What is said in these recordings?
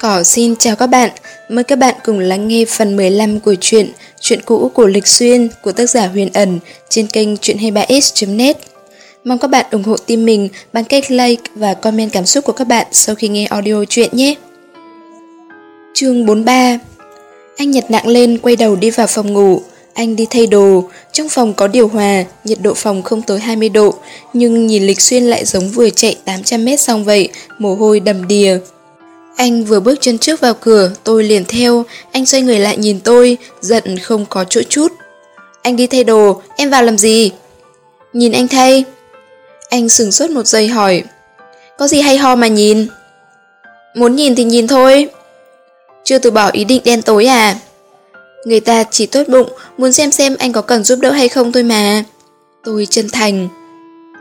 Cỏ xin chào các bạn, mời các bạn cùng lắng nghe phần 15 của truyện Chuyện cũ của Lịch Xuyên của tác giả Huyền Ẩn trên kênh chuyện23s.net. Mong các bạn ủng hộ team mình bằng cách like và comment cảm xúc của các bạn sau khi nghe audio truyện nhé. Chương 43 Anh nhặt nặng lên quay đầu đi vào phòng ngủ, anh đi thay đồ, trong phòng có điều hòa, nhiệt độ phòng không tới 20 độ, nhưng nhìn Lịch Xuyên lại giống vừa chạy 800m xong vậy, mồ hôi đầm đìa. Anh vừa bước chân trước vào cửa, tôi liền theo, anh xoay người lại nhìn tôi, giận không có chỗ chút. Anh đi thay đồ, em vào làm gì? Nhìn anh thay. Anh sừng sốt một giây hỏi. Có gì hay ho mà nhìn? Muốn nhìn thì nhìn thôi. Chưa từ bỏ ý định đen tối à? Người ta chỉ tốt bụng, muốn xem xem anh có cần giúp đỡ hay không thôi mà. Tôi chân thành.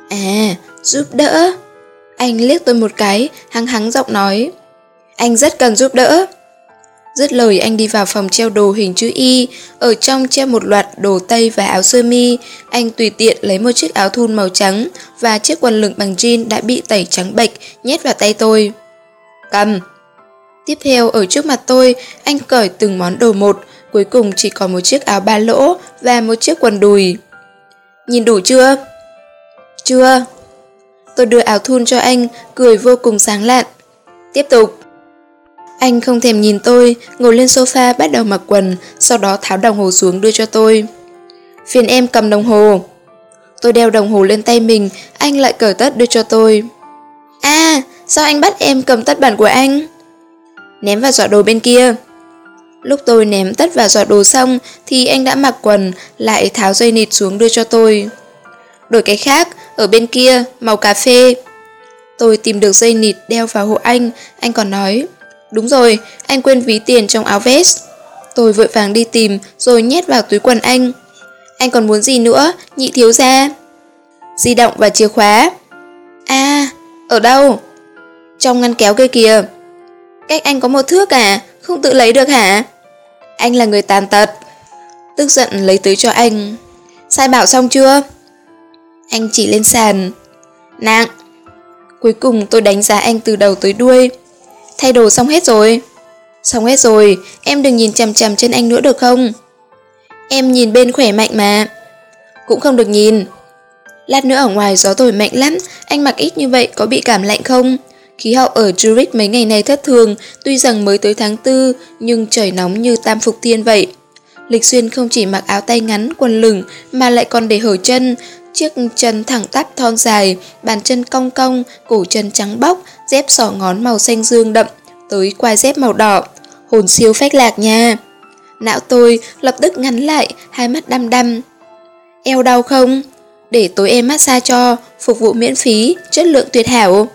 À, giúp đỡ. Anh liếc tôi một cái, hăng hắng giọng nói. Anh rất cần giúp đỡ. Dứt lời anh đi vào phòng treo đồ hình chữ Y, ở trong treo một loạt đồ tây và áo sơ mi. Anh tùy tiện lấy một chiếc áo thun màu trắng và chiếc quần lửng bằng jean đã bị tẩy trắng bệch nhét vào tay tôi. Cầm. Tiếp theo ở trước mặt tôi, anh cởi từng món đồ một, cuối cùng chỉ còn một chiếc áo ba lỗ và một chiếc quần đùi. Nhìn đủ chưa? Chưa. Tôi đưa áo thun cho anh, cười vô cùng sáng lạn. Tiếp tục. Anh không thèm nhìn tôi, ngồi lên sofa bắt đầu mặc quần, sau đó tháo đồng hồ xuống đưa cho tôi. Phiền em cầm đồng hồ. Tôi đeo đồng hồ lên tay mình, anh lại cởi tất đưa cho tôi. À, sao anh bắt em cầm tất bản của anh? Ném vào giỏ đồ bên kia. Lúc tôi ném tất vào giỏ đồ xong thì anh đã mặc quần, lại tháo dây nịt xuống đưa cho tôi. Đổi cái khác, ở bên kia, màu cà phê. Tôi tìm được dây nịt đeo vào hộ anh, anh còn nói Đúng rồi, anh quên ví tiền trong áo vest. Tôi vội vàng đi tìm rồi nhét vào túi quần anh. Anh còn muốn gì nữa, nhị thiếu ra? Di động và chìa khóa. À, ở đâu? Trong ngăn kéo kia kìa. Cách anh có một thước à, không tự lấy được hả? Anh là người tàn tật. Tức giận lấy tới cho anh. Sai bảo xong chưa? Anh chỉ lên sàn. Nặng. Cuối cùng tôi đánh giá anh từ đầu tới đuôi. Thay đồ xong hết rồi. Xong hết rồi, em đừng nhìn chằm chằm chân anh nữa được không? Em nhìn bên khỏe mạnh mà. Cũng không được nhìn. Lát nữa ở ngoài gió thổi mạnh lắm, anh mặc ít như vậy có bị cảm lạnh không? Khí hậu ở Zurich mấy ngày này thất thường, tuy rằng mới tới tháng 4, nhưng trời nóng như tam phục thiên vậy. Lịch Xuyên không chỉ mặc áo tay ngắn, quần lửng mà lại còn để hở chân, chiếc chân thẳng tắp thon dài, bàn chân cong cong, cổ chân trắng bóc, dép sỏ ngón màu xanh dương đậm, tới quai dép màu đỏ. Hồn siêu phách lạc nha. Não tôi lập tức ngắn lại, hai mắt đăm đăm. Eo đau không? Để tối em massage cho, phục vụ miễn phí, chất lượng tuyệt hảo.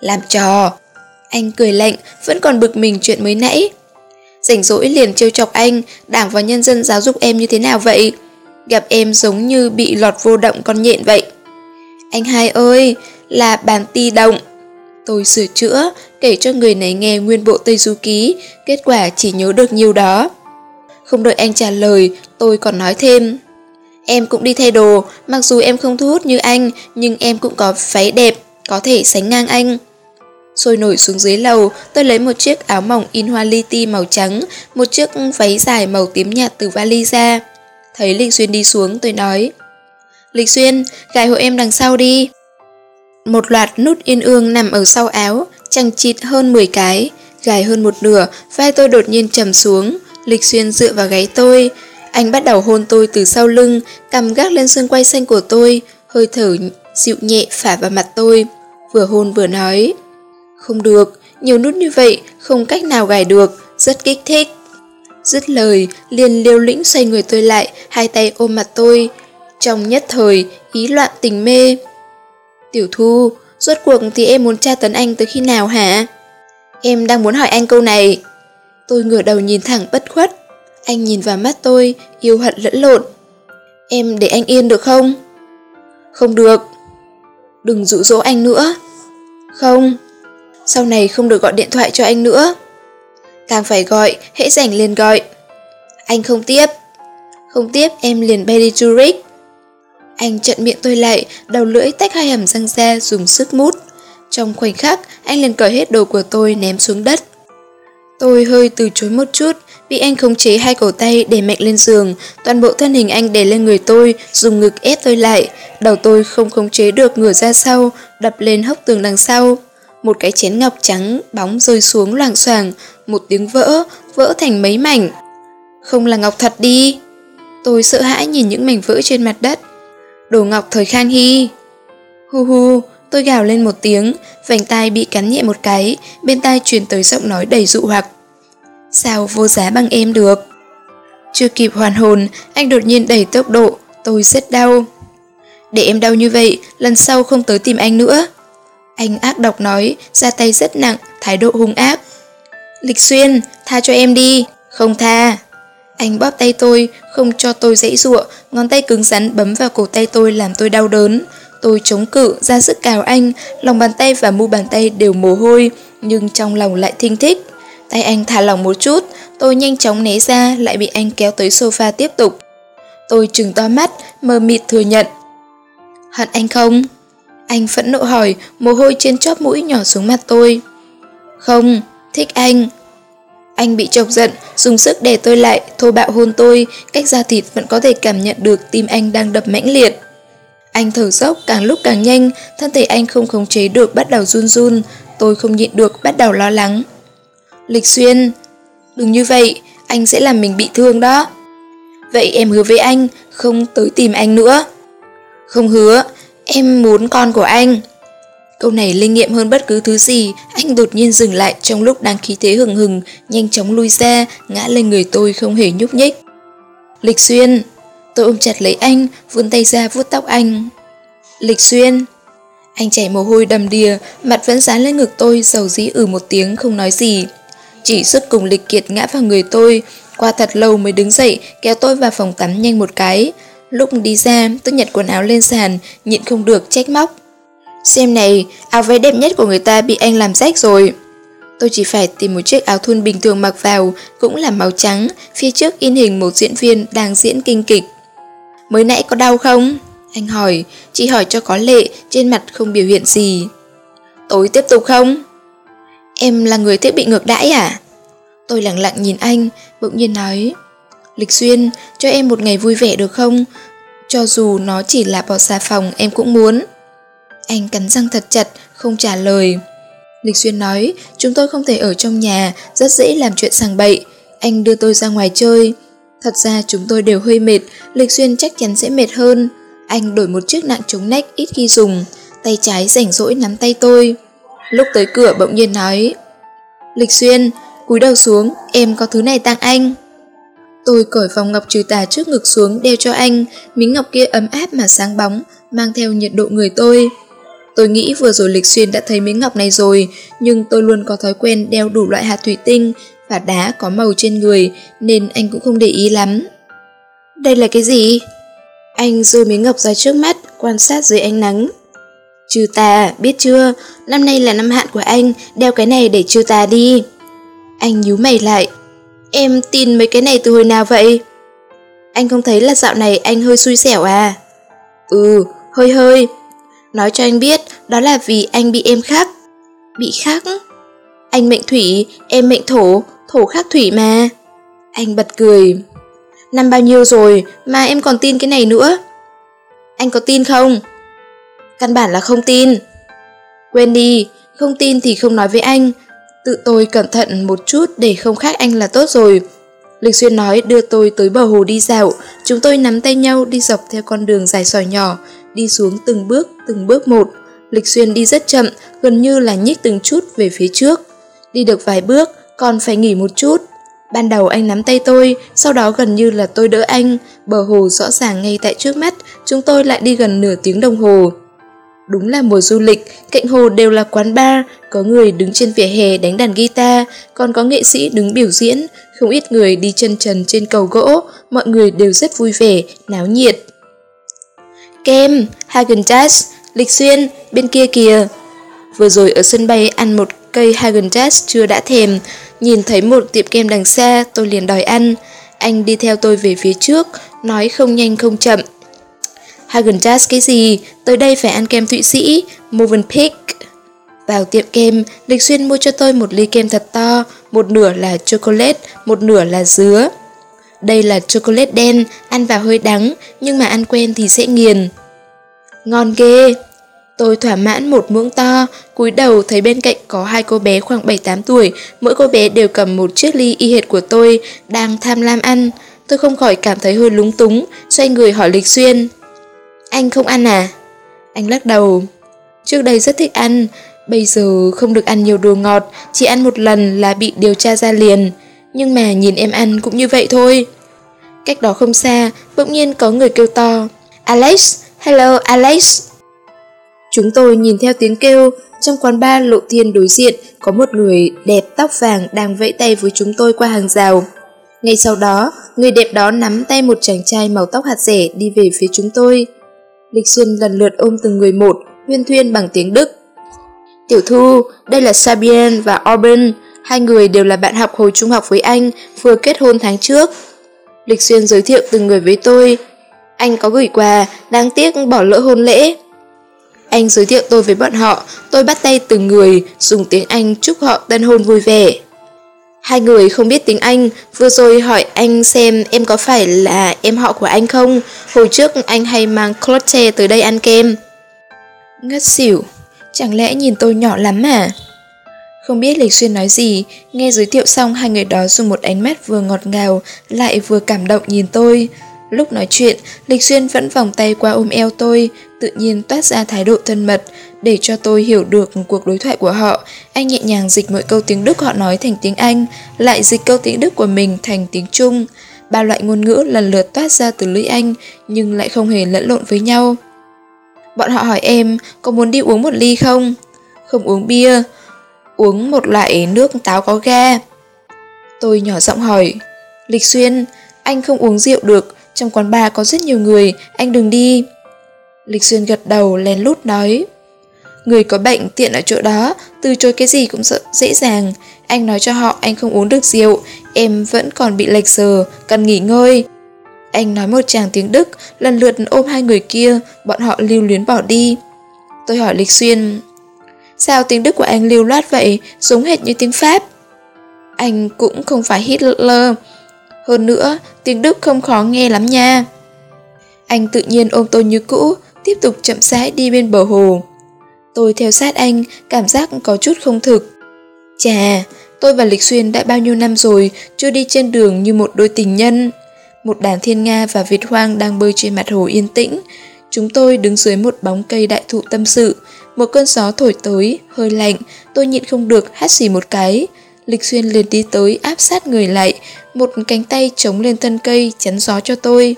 Làm trò. Anh cười lạnh, vẫn còn bực mình chuyện mới nãy. Rảnh rỗi liền trêu chọc anh, đảng và nhân dân giáo dục em như thế nào vậy? Gặp em giống như bị lọt vô động con nhện vậy. Anh hai ơi, là bàn ti động. Tôi sửa chữa, kể cho người này nghe nguyên bộ Tây Du Ký, kết quả chỉ nhớ được nhiều đó. Không đợi anh trả lời, tôi còn nói thêm. Em cũng đi thay đồ, mặc dù em không thu hút như anh, nhưng em cũng có váy đẹp, có thể sánh ngang anh. Sôi nổi xuống dưới lầu, tôi lấy một chiếc áo mỏng in hoa li ti màu trắng, một chiếc váy dài màu tím nhạt từ vali ra. Thấy linh Xuyên đi xuống, tôi nói. Lịch Xuyên, gài hộ em đằng sau đi. Một loạt nút yên ương nằm ở sau áo, chằng chịt hơn 10 cái, gài hơn một nửa, vai tôi đột nhiên trầm xuống. Lịch Xuyên dựa vào gáy tôi. Anh bắt đầu hôn tôi từ sau lưng, cầm gác lên xương quay xanh của tôi, hơi thở dịu nhẹ phả vào mặt tôi. Vừa hôn vừa nói. Không được, nhiều nút như vậy, không cách nào gài được, rất kích thích. Dứt lời, liền liêu lĩnh xoay người tôi lại, hai tay ôm mặt tôi. Trong nhất thời, ý loạn tình mê. Tiểu Thu, rốt cuộc thì em muốn tra tấn anh tới khi nào hả? Em đang muốn hỏi anh câu này. Tôi ngửa đầu nhìn thẳng bất khuất. Anh nhìn vào mắt tôi, yêu hận lẫn lộn. Em để anh yên được không? Không được. Đừng dụ dỗ anh nữa. Không. Sau này không được gọi điện thoại cho anh nữa. Càng phải gọi, hãy rảnh liền gọi. Anh không tiếp. Không tiếp em liền bay đi Zurich. Anh chặn miệng tôi lại, đầu lưỡi tách hai hàm răng ra dùng sức mút. Trong khoảnh khắc, anh liền cởi hết đồ của tôi ném xuống đất. Tôi hơi từ chối một chút, bị anh khống chế hai cổ tay để mạnh lên giường, toàn bộ thân hình anh đè lên người tôi, dùng ngực ép tôi lại. Đầu tôi không khống chế được ngửa ra sau, đập lên hốc tường đằng sau. Một cái chén ngọc trắng bóng rơi xuống loảng xoảng, một tiếng vỡ, vỡ thành mấy mảnh. Không là ngọc thật đi. Tôi sợ hãi nhìn những mảnh vỡ trên mặt đất. Đồ ngọc thời Khang Hy. Hu hu, tôi gào lên một tiếng, vành tai bị cắn nhẹ một cái, bên tai truyền tới giọng nói đầy dụ hoặc. Sao vô giá bằng em được? Chưa kịp hoàn hồn, anh đột nhiên đẩy tốc độ, tôi rất đau. Để em đau như vậy, lần sau không tới tìm anh nữa. Anh ác độc nói, ra tay rất nặng, thái độ hung ác. Lịch xuyên, tha cho em đi. Không tha. Anh bóp tay tôi, không cho tôi dãy dụa, ngón tay cứng rắn bấm vào cổ tay tôi làm tôi đau đớn. Tôi chống cự, ra sức cào anh, lòng bàn tay và mu bàn tay đều mồ hôi, nhưng trong lòng lại thinh thích. Tay anh thả lỏng một chút, tôi nhanh chóng né ra, lại bị anh kéo tới sofa tiếp tục. Tôi trừng to mắt, mờ mịt thừa nhận. Hận anh không? Anh phẫn nộ hỏi, mồ hôi trên chóp mũi nhỏ xuống mặt tôi. Không, thích anh. Anh bị chọc giận, dùng sức đè tôi lại, thô bạo hôn tôi, cách da thịt vẫn có thể cảm nhận được tim anh đang đập mãnh liệt. Anh thở dốc càng lúc càng nhanh, thân thể anh không khống chế được bắt đầu run run, tôi không nhịn được bắt đầu lo lắng. Lịch xuyên, đừng như vậy, anh sẽ làm mình bị thương đó. Vậy em hứa với anh, không tới tìm anh nữa. Không hứa, em muốn con của anh. Câu này linh nghiệm hơn bất cứ thứ gì, anh đột nhiên dừng lại trong lúc đang khí thế hừng hừng, nhanh chóng lui ra, ngã lên người tôi không hề nhúc nhích. Lịch xuyên, tôi ôm chặt lấy anh, vươn tay ra vuốt tóc anh. Lịch xuyên, anh chảy mồ hôi đầm đìa, mặt vẫn dán lên ngực tôi, dầu dĩ ử ừ một tiếng không nói gì. Chỉ suốt cùng lịch kiệt ngã vào người tôi, qua thật lâu mới đứng dậy, kéo tôi vào phòng tắm nhanh một cái. Lúc đi ra, tôi nhặt quần áo lên sàn, nhịn không được trách móc. Xem này, áo váy đẹp nhất của người ta bị anh làm rách rồi. Tôi chỉ phải tìm một chiếc áo thun bình thường mặc vào, cũng là màu trắng, phía trước in hình một diễn viên đang diễn kinh kịch. Mới nãy có đau không? Anh hỏi, chỉ hỏi cho có lệ, trên mặt không biểu hiện gì. Tối tiếp tục không? Em là người thích bị ngược đãi à? Tôi lặng lặng nhìn anh, bỗng nhiên nói. Lịch Xuyên, cho em một ngày vui vẻ được không? Cho dù nó chỉ là bỏ xà phòng em cũng muốn. Anh cắn răng thật chặt, không trả lời. Lịch Xuyên nói, chúng tôi không thể ở trong nhà, rất dễ làm chuyện sàng bậy. Anh đưa tôi ra ngoài chơi. Thật ra chúng tôi đều hơi mệt, Lịch Xuyên chắc chắn sẽ mệt hơn. Anh đổi một chiếc nặng chống nách ít khi dùng, tay trái rảnh rỗi nắm tay tôi. Lúc tới cửa bỗng nhiên nói, Lịch Xuyên, cúi đầu xuống, em có thứ này tặng anh. Tôi cởi vòng ngọc trừ tà trước ngực xuống đeo cho anh, miếng ngọc kia ấm áp mà sáng bóng, mang theo nhiệt độ người tôi. Tôi nghĩ vừa rồi Lịch Xuyên đã thấy miếng ngọc này rồi, nhưng tôi luôn có thói quen đeo đủ loại hạt thủy tinh và đá có màu trên người, nên anh cũng không để ý lắm. Đây là cái gì? Anh giơ miếng ngọc ra trước mắt, quan sát dưới ánh nắng. Trừ tà, biết chưa, năm nay là năm hạn của anh, đeo cái này để trừ tà đi. Anh nhíu mày lại. Em tin mấy cái này từ hồi nào vậy? Anh không thấy là dạo này anh hơi xui xẻo à? Ừ, hơi hơi, Nói cho anh biết, đó là vì anh bị em khắc. Bị khắc? Anh mệnh thủy, em mệnh thổ, thổ khắc thủy mà. Anh bật cười. Năm bao nhiêu rồi mà em còn tin cái này nữa? Anh có tin không? Căn bản là không tin. Quên đi, không tin thì không nói với anh. Tự tôi cẩn thận một chút để không khác anh là tốt rồi. Lịch Xuyên nói đưa tôi tới bờ hồ đi dạo, chúng tôi nắm tay nhau đi dọc theo con đường dài sỏi nhỏ, đi xuống từng bước, từng bước một. Lịch Xuyên đi rất chậm, gần như là nhích từng chút về phía trước. Đi được vài bước, còn phải nghỉ một chút. Ban đầu anh nắm tay tôi, sau đó gần như là tôi đỡ anh, bờ hồ rõ ràng ngay tại trước mắt, chúng tôi lại đi gần nửa tiếng đồng hồ. Đúng là mùa du lịch, cạnh hồ đều là quán bar, có người đứng trên vỉa hè đánh đàn guitar, còn có nghệ sĩ đứng biểu diễn, không ít người đi chân trần trên cầu gỗ, mọi người đều rất vui vẻ, náo nhiệt. Kem, Hagen-Dazs, Lịch Xuyên, bên kia kìa. Vừa rồi ở sân bay ăn một cây Hagen-Dazs chưa đã thèm, nhìn thấy một tiệm kem đằng xa, tôi liền đòi ăn. Anh đi theo tôi về phía trước, nói không nhanh không chậm. Hagen-Dazs cái gì, tới đây phải ăn kem Thụy Sĩ, Movenpick. Vào tiệm kem, Lịch Xuyên mua cho tôi một ly kem thật to, một nửa là chocolate, một nửa là dứa. Đây là chocolate đen, ăn vào hơi đắng, nhưng mà ăn quen thì sẽ nghiền. Ngon ghê! Tôi thỏa mãn một muỗng to, cúi đầu thấy bên cạnh có hai cô bé khoảng 7-8 tuổi, mỗi cô bé đều cầm một chiếc ly y hệt của tôi, đang tham lam ăn. Tôi không khỏi cảm thấy hơi lúng túng, xoay người hỏi Lịch Xuyên. Anh không ăn à? Anh lắc đầu. Trước đây rất thích ăn, bây giờ không được ăn nhiều đồ ngọt, chỉ ăn một lần là bị điều tra ra liền. Nhưng mà nhìn em ăn cũng như vậy thôi. Cách đó không xa, bỗng nhiên có người kêu to. Alex, hello Alex. Chúng tôi nhìn theo tiếng kêu, trong quán bar lộ thiên đối diện có một người đẹp tóc vàng đang vẫy tay với chúng tôi qua hàng rào. Ngay sau đó, người đẹp đó nắm tay một chàng trai màu tóc hạt rẻ đi về phía chúng tôi. Lịch Xuyên lần lượt ôm từng người một, huyên thuyên bằng tiếng Đức. Tiểu Thu, đây là Sabien và Auburn, hai người đều là bạn học hồi trung học với anh, vừa kết hôn tháng trước. Lịch Xuyên giới thiệu từng người với tôi. Anh có gửi quà, đáng tiếc bỏ lỡ hôn lễ. Anh giới thiệu tôi với bọn họ, tôi bắt tay từng người, dùng tiếng Anh chúc họ tân hôn vui vẻ. Hai người không biết tiếng Anh, vừa rồi hỏi anh xem em có phải là em họ của anh không? Hồi trước anh hay mang Clotte tới đây ăn kem. Ngất xỉu, chẳng lẽ nhìn tôi nhỏ lắm à? Không biết Lịch Xuyên nói gì, nghe giới thiệu xong hai người đó dùng một ánh mắt vừa ngọt ngào, lại vừa cảm động nhìn tôi. Lúc nói chuyện, Lịch Xuyên vẫn vòng tay qua ôm eo tôi, tự nhiên toát ra thái độ thân mật, để cho tôi hiểu được cuộc đối thoại của họ. Anh nhẹ nhàng dịch mọi câu tiếng Đức họ nói thành tiếng Anh, lại dịch câu tiếng Đức của mình thành tiếng Trung. Ba loại ngôn ngữ lần lượt toát ra từ lưỡi anh, nhưng lại không hề lẫn lộn với nhau. Bọn họ hỏi em, có muốn đi uống một ly không? Không uống bia, uống một loại nước táo có ga. Tôi nhỏ giọng hỏi, Lịch Xuyên, anh không uống rượu được, trong quán bar có rất nhiều người, anh đừng đi. Lịch Xuyên gật đầu lén lút nói. Người có bệnh tiện ở chỗ đó, từ chối cái gì cũng dễ dàng. Anh nói cho họ anh không uống được rượu, em vẫn còn bị lệch giờ, cần nghỉ ngơi. Anh nói một chàng tiếng Đức, lần lượt ôm hai người kia, bọn họ lưu luyến bỏ đi. Tôi hỏi Lịch Xuyên, sao tiếng Đức của anh lưu loát vậy, giống hệt như tiếng Pháp? Anh cũng không phải Hitler. Hơn nữa, tiếng Đức không khó nghe lắm nha. Anh tự nhiên ôm tôi như cũ, tiếp tục chậm rãi đi bên bờ hồ. Tôi theo sát anh, cảm giác có chút không thực. Chà, tôi và Lịch Xuyên đã bao nhiêu năm rồi, chưa đi trên đường như một đôi tình nhân. Một đàn thiên nga và Việt hoang đang bơi trên mặt hồ yên tĩnh. Chúng tôi đứng dưới một bóng cây đại thụ tâm sự. Một cơn gió thổi tới, hơi lạnh, tôi nhịn không được hát xì một cái. Lịch Xuyên liền đi tới áp sát người lại, một cánh tay chống lên thân cây chắn gió cho tôi.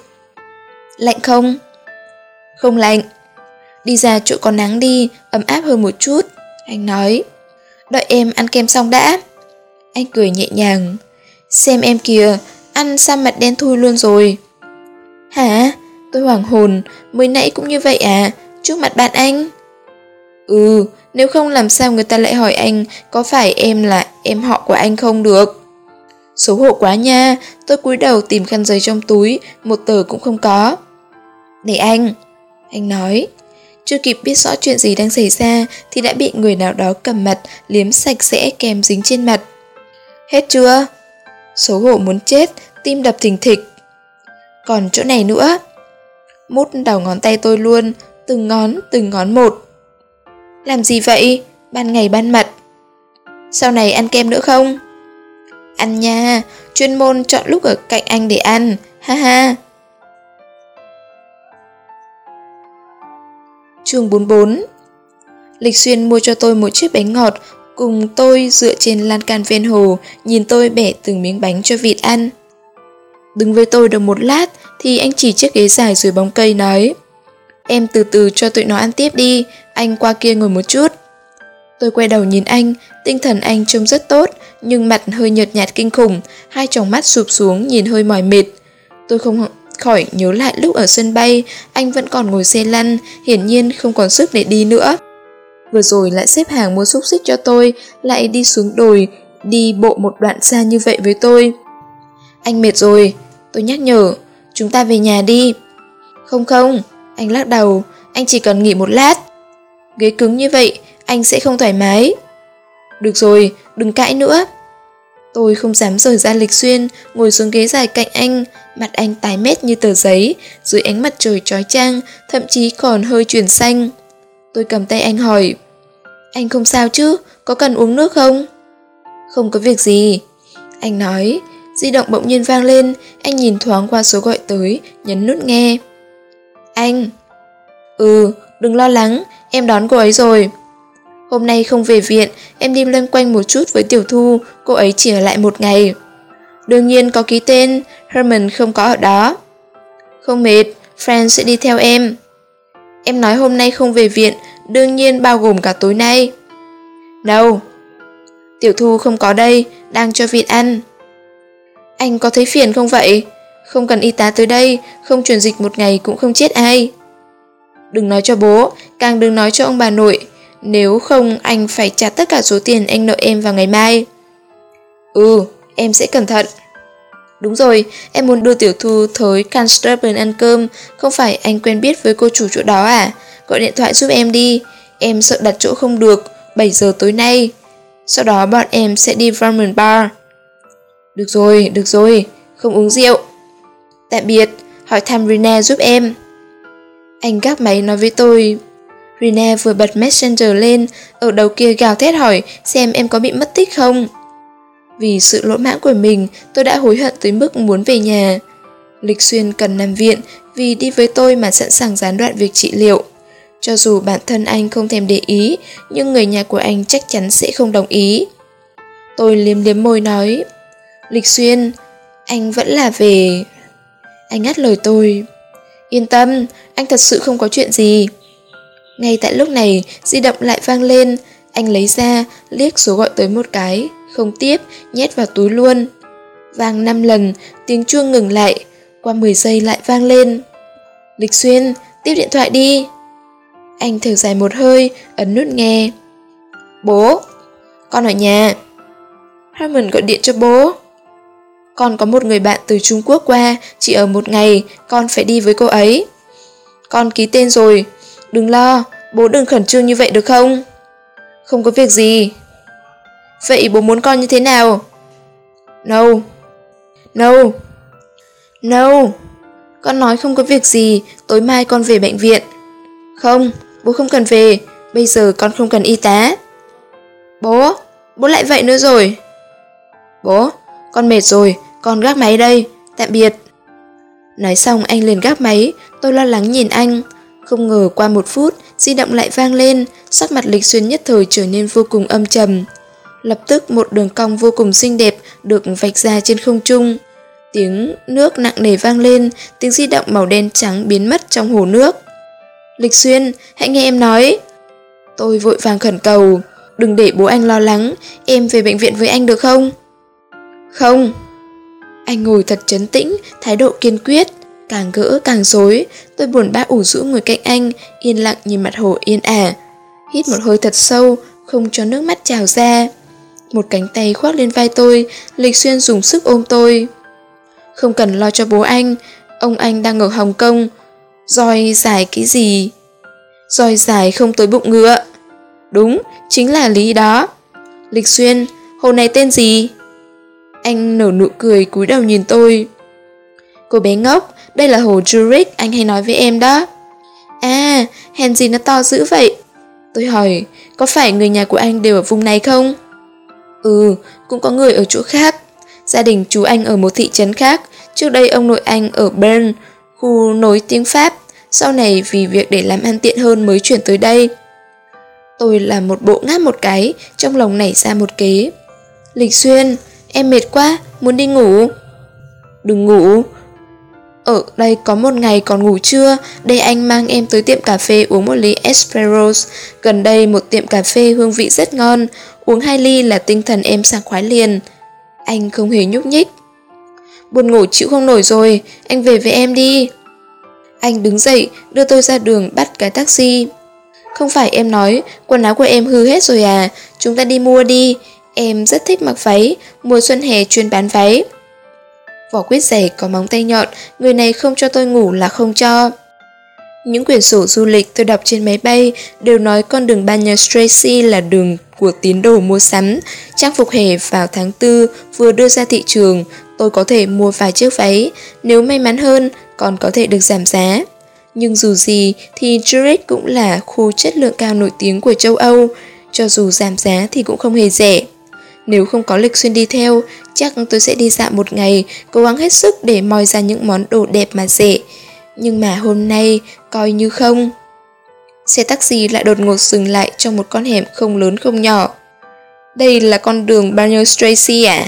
Lạnh không? Không lạnh. Đi ra chỗ có nắng đi, ấm áp hơn một chút. Anh nói. Đợi em ăn kem xong đã. Anh cười nhẹ nhàng. Xem em kìa, ăn sao mặt đen thui luôn rồi. Hả? Tôi hoảng hồn, mới nãy cũng như vậy à, trước mặt bạn anh. Ừ, nếu không làm sao người ta lại hỏi anh có phải em là em họ của anh không được. Xấu hổ quá nha, tôi cúi đầu tìm khăn giấy trong túi, một tờ cũng không có. Để anh, anh nói. Chưa kịp biết rõ chuyện gì đang xảy ra thì đã bị người nào đó cầm mặt liếm sạch sẽ kèm dính trên mặt. Hết chưa? Xấu hổ muốn chết, tim đập thình thịch. Còn chỗ này nữa. Mút đầu ngón tay tôi luôn, từng ngón, từng ngón một. Làm gì vậy? Ban ngày ban mặt. Sau này ăn kem nữa không? Ăn nha, chuyên môn chọn lúc ở cạnh anh để ăn, ha ha. Chương 44 Lịch Xuyên mua cho tôi một chiếc bánh ngọt, cùng tôi dựa trên lan can ven hồ, nhìn tôi bẻ từng miếng bánh cho vịt ăn. Đứng với tôi được một lát, thì anh chỉ chiếc ghế dài dưới bóng cây nói Em từ từ cho tụi nó ăn tiếp đi, anh qua kia ngồi một chút. Tôi quay đầu nhìn anh, tinh thần anh trông rất tốt, nhưng mặt hơi nhợt nhạt kinh khủng, hai tròng mắt sụp xuống nhìn hơi mỏi mệt. Tôi không khỏi nhớ lại lúc ở sân bay, anh vẫn còn ngồi xe lăn, hiển nhiên không còn sức để đi nữa. Vừa rồi lại xếp hàng mua xúc xích cho tôi, lại đi xuống đồi, đi bộ một đoạn xa như vậy với tôi. Anh mệt rồi, tôi nhắc nhở, chúng ta về nhà đi. Không không, anh lắc đầu, anh chỉ cần nghỉ một lát. Ghế cứng như vậy, anh sẽ không thoải mái. Được rồi, đừng cãi nữa. Tôi không dám rời ra lịch xuyên, ngồi xuống ghế dài cạnh anh, mặt anh tái mét như tờ giấy, dưới ánh mặt trời trói trang, thậm chí còn hơi chuyển xanh. Tôi cầm tay anh hỏi, anh không sao chứ, có cần uống nước không? Không có việc gì. Anh nói, di động bỗng nhiên vang lên, anh nhìn thoáng qua số gọi tới, nhấn nút nghe. Anh. Ừ, đừng lo lắng, em đón cô ấy rồi. Hôm nay không về viện, em đi loanh quanh một chút với Tiểu Thu, cô ấy chỉ ở lại một ngày. Đương nhiên có ký tên, Herman không có ở đó. Không mệt, Fran sẽ đi theo em. Em nói hôm nay không về viện, đương nhiên bao gồm cả tối nay. Đâu? Tiểu Thu không có đây, đang cho vịt ăn. Anh có thấy phiền không vậy? Không cần y tá tới đây, không truyền dịch một ngày cũng không chết ai. Đừng nói cho bố, càng đừng nói cho ông bà nội, nếu không anh phải trả tất cả số tiền anh nợ em vào ngày mai. Ừ, em sẽ cẩn thận. Đúng rồi, em muốn đưa Tiểu Thu tới canterbury ăn cơm, không phải anh quen biết với cô chủ chỗ đó à? Gọi điện thoại giúp em đi, em sợ đặt chỗ không được, 7 giờ tối nay. Sau đó bọn em sẽ đi Vermont Bar. Được rồi, được rồi, không uống rượu. Tạm biệt, hỏi thăm Rina giúp em. Anh gác máy nói với tôi Rina vừa bật Messenger lên, ở đầu kia gào thét hỏi xem em có bị mất tích không. Vì sự lỗ mãng của mình, tôi đã hối hận tới mức muốn về nhà. Lịch Xuyên cần nằm viện vì đi với tôi mà sẵn sàng gián đoạn việc trị liệu. Cho dù bản thân anh không thèm để ý, nhưng người nhà của anh chắc chắn sẽ không đồng ý. Tôi liếm liếm môi nói, Lịch Xuyên, anh vẫn là về... Anh ngắt lời tôi. Yên tâm, anh thật sự không có chuyện gì. Ngay tại lúc này, di động lại vang lên, anh lấy ra, liếc số gọi tới một cái, không tiếp, nhét vào túi luôn. Vang 5 lần, tiếng chuông ngừng lại, qua 10 giây lại vang lên. Lịch Xuyên, tiếp điện thoại đi. Anh thở dài một hơi, ấn nút nghe. Bố, con ở nhà. Harmon gọi điện cho bố. Con có một người bạn từ Trung Quốc qua, chỉ ở một ngày, con phải đi với cô ấy. Con ký tên rồi, Đừng lo, bố đừng khẩn trương như vậy được không? Không có việc gì. Vậy bố muốn con như thế nào? No. No. No. Con nói không có việc gì, tối mai con về bệnh viện. Không, bố không cần về, bây giờ con không cần y tá. Bố, bố lại vậy nữa rồi. Bố, con mệt rồi, con gác máy đây, tạm biệt. Nói xong anh liền gác máy, tôi lo lắng nhìn anh. Không ngờ qua một phút, di động lại vang lên, sắc mặt lịch xuyên nhất thời trở nên vô cùng âm trầm. Lập tức một đường cong vô cùng xinh đẹp được vạch ra trên không trung. Tiếng nước nặng nề vang lên, tiếng di động màu đen trắng biến mất trong hồ nước. Lịch xuyên, hãy nghe em nói. Tôi vội vàng khẩn cầu, đừng để bố anh lo lắng, em về bệnh viện với anh được không? Không. Anh ngồi thật trấn tĩnh, thái độ kiên quyết. Càng gỡ càng rối, tôi buồn bã ủ rũ ngồi cạnh anh, yên lặng nhìn mặt hồ yên ả. Hít một hơi thật sâu, không cho nước mắt trào ra. Một cánh tay khoác lên vai tôi, Lịch Xuyên dùng sức ôm tôi. Không cần lo cho bố anh, ông anh đang ở Hồng Kông. Roi dài cái gì? Roi dài không tới bụng ngựa. Đúng, chính là lý đó. Lịch Xuyên, hồ này tên gì? Anh nở nụ cười cúi đầu nhìn tôi. Cô bé ngốc, đây là hồ Zurich anh hay nói với em đó. À, hèn gì nó to dữ vậy? Tôi hỏi, có phải người nhà của anh đều ở vùng này không? Ừ, cũng có người ở chỗ khác. Gia đình chú anh ở một thị trấn khác, trước đây ông nội anh ở Bern, khu nối tiếng Pháp, sau này vì việc để làm ăn tiện hơn mới chuyển tới đây. Tôi làm một bộ ngáp một cái, trong lòng nảy ra một kế. Lịch xuyên, em mệt quá, muốn đi ngủ. Đừng ngủ, ở đây có một ngày còn ngủ chưa đây anh mang em tới tiệm cà phê uống một ly espresso. Gần đây một tiệm cà phê hương vị rất ngon, uống hai ly là tinh thần em sảng khoái liền. Anh không hề nhúc nhích. Buồn ngủ chịu không nổi rồi, anh về với em đi. Anh đứng dậy, đưa tôi ra đường bắt cái taxi. Không phải em nói, quần áo của em hư hết rồi à, chúng ta đi mua đi. Em rất thích mặc váy, mùa xuân hè chuyên bán váy. Vỏ quýt rẻ có móng tay nhọn, người này không cho tôi ngủ là không cho. Những quyển sổ du lịch tôi đọc trên máy bay đều nói con đường Banyan Tracy là đường của tín đồ mua sắm. Trang phục hè vào tháng 4 vừa đưa ra thị trường, tôi có thể mua vài chiếc váy, nếu may mắn hơn còn có thể được giảm giá. Nhưng dù gì thì Zurich cũng là khu chất lượng cao nổi tiếng của châu Âu, cho dù giảm giá thì cũng không hề rẻ. Nếu không có lịch xuyên đi theo, chắc tôi sẽ đi dạo một ngày, cố gắng hết sức để moi ra những món đồ đẹp mà rẻ. Nhưng mà hôm nay, coi như không. Xe taxi lại đột ngột dừng lại trong một con hẻm không lớn không nhỏ. Đây là con đường Barnes Tracy à?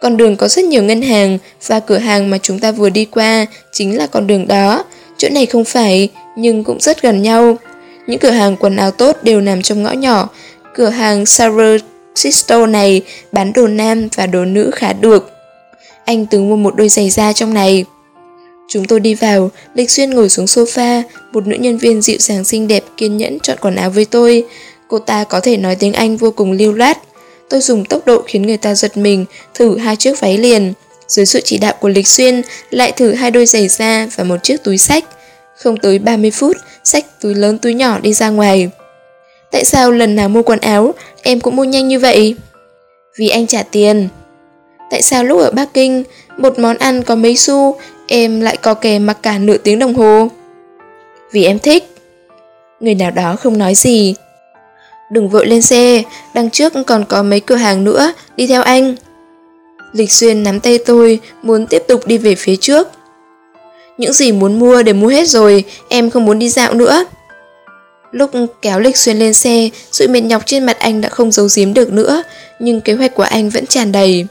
Con đường có rất nhiều ngân hàng và cửa hàng mà chúng ta vừa đi qua chính là con đường đó. Chỗ này không phải, nhưng cũng rất gần nhau. Những cửa hàng quần áo tốt đều nằm trong ngõ nhỏ. Cửa hàng Sarah Sisto này bán đồ nam và đồ nữ khá được. Anh từng mua một đôi giày da trong này. Chúng tôi đi vào, Lịch Xuyên ngồi xuống sofa, một nữ nhân viên dịu dàng xinh đẹp kiên nhẫn chọn quần áo với tôi. Cô ta có thể nói tiếng Anh vô cùng lưu loát. Tôi dùng tốc độ khiến người ta giật mình, thử hai chiếc váy liền. Dưới sự chỉ đạo của Lịch Xuyên, lại thử hai đôi giày da và một chiếc túi sách. Không tới 30 phút, sách túi lớn túi nhỏ đi ra ngoài. Tại sao lần nào mua quần áo, em cũng mua nhanh như vậy? Vì anh trả tiền. Tại sao lúc ở Bắc Kinh, một món ăn có mấy xu, em lại có kè mặc cả nửa tiếng đồng hồ? Vì em thích. Người nào đó không nói gì. Đừng vội lên xe, đằng trước còn có mấy cửa hàng nữa, đi theo anh. Lịch Xuyên nắm tay tôi, muốn tiếp tục đi về phía trước. Những gì muốn mua để mua hết rồi, em không muốn đi dạo nữa. Lúc kéo Lịch Xuyên lên xe, sự mệt nhọc trên mặt anh đã không giấu giếm được nữa, nhưng kế hoạch của anh vẫn tràn đầy.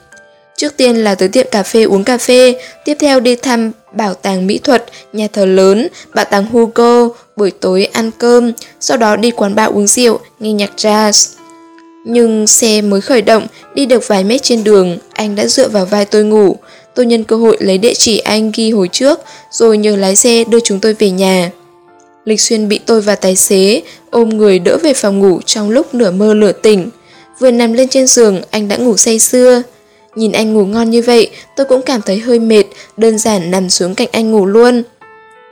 Trước tiên là tới tiệm cà phê uống cà phê, tiếp theo đi thăm bảo tàng mỹ thuật, nhà thờ lớn, bảo tàng Hugo, buổi tối ăn cơm, sau đó đi quán bar uống rượu, nghe nhạc jazz. Nhưng xe mới khởi động, đi được vài mét trên đường, anh đã dựa vào vai tôi ngủ. Tôi nhân cơ hội lấy địa chỉ anh ghi hồi trước, rồi nhờ lái xe đưa chúng tôi về nhà. Lịch Xuyên bị tôi và tài xế ôm người đỡ về phòng ngủ trong lúc nửa mơ nửa tỉnh. Vừa nằm lên trên giường, anh đã ngủ say sưa. Nhìn anh ngủ ngon như vậy, tôi cũng cảm thấy hơi mệt, đơn giản nằm xuống cạnh anh ngủ luôn.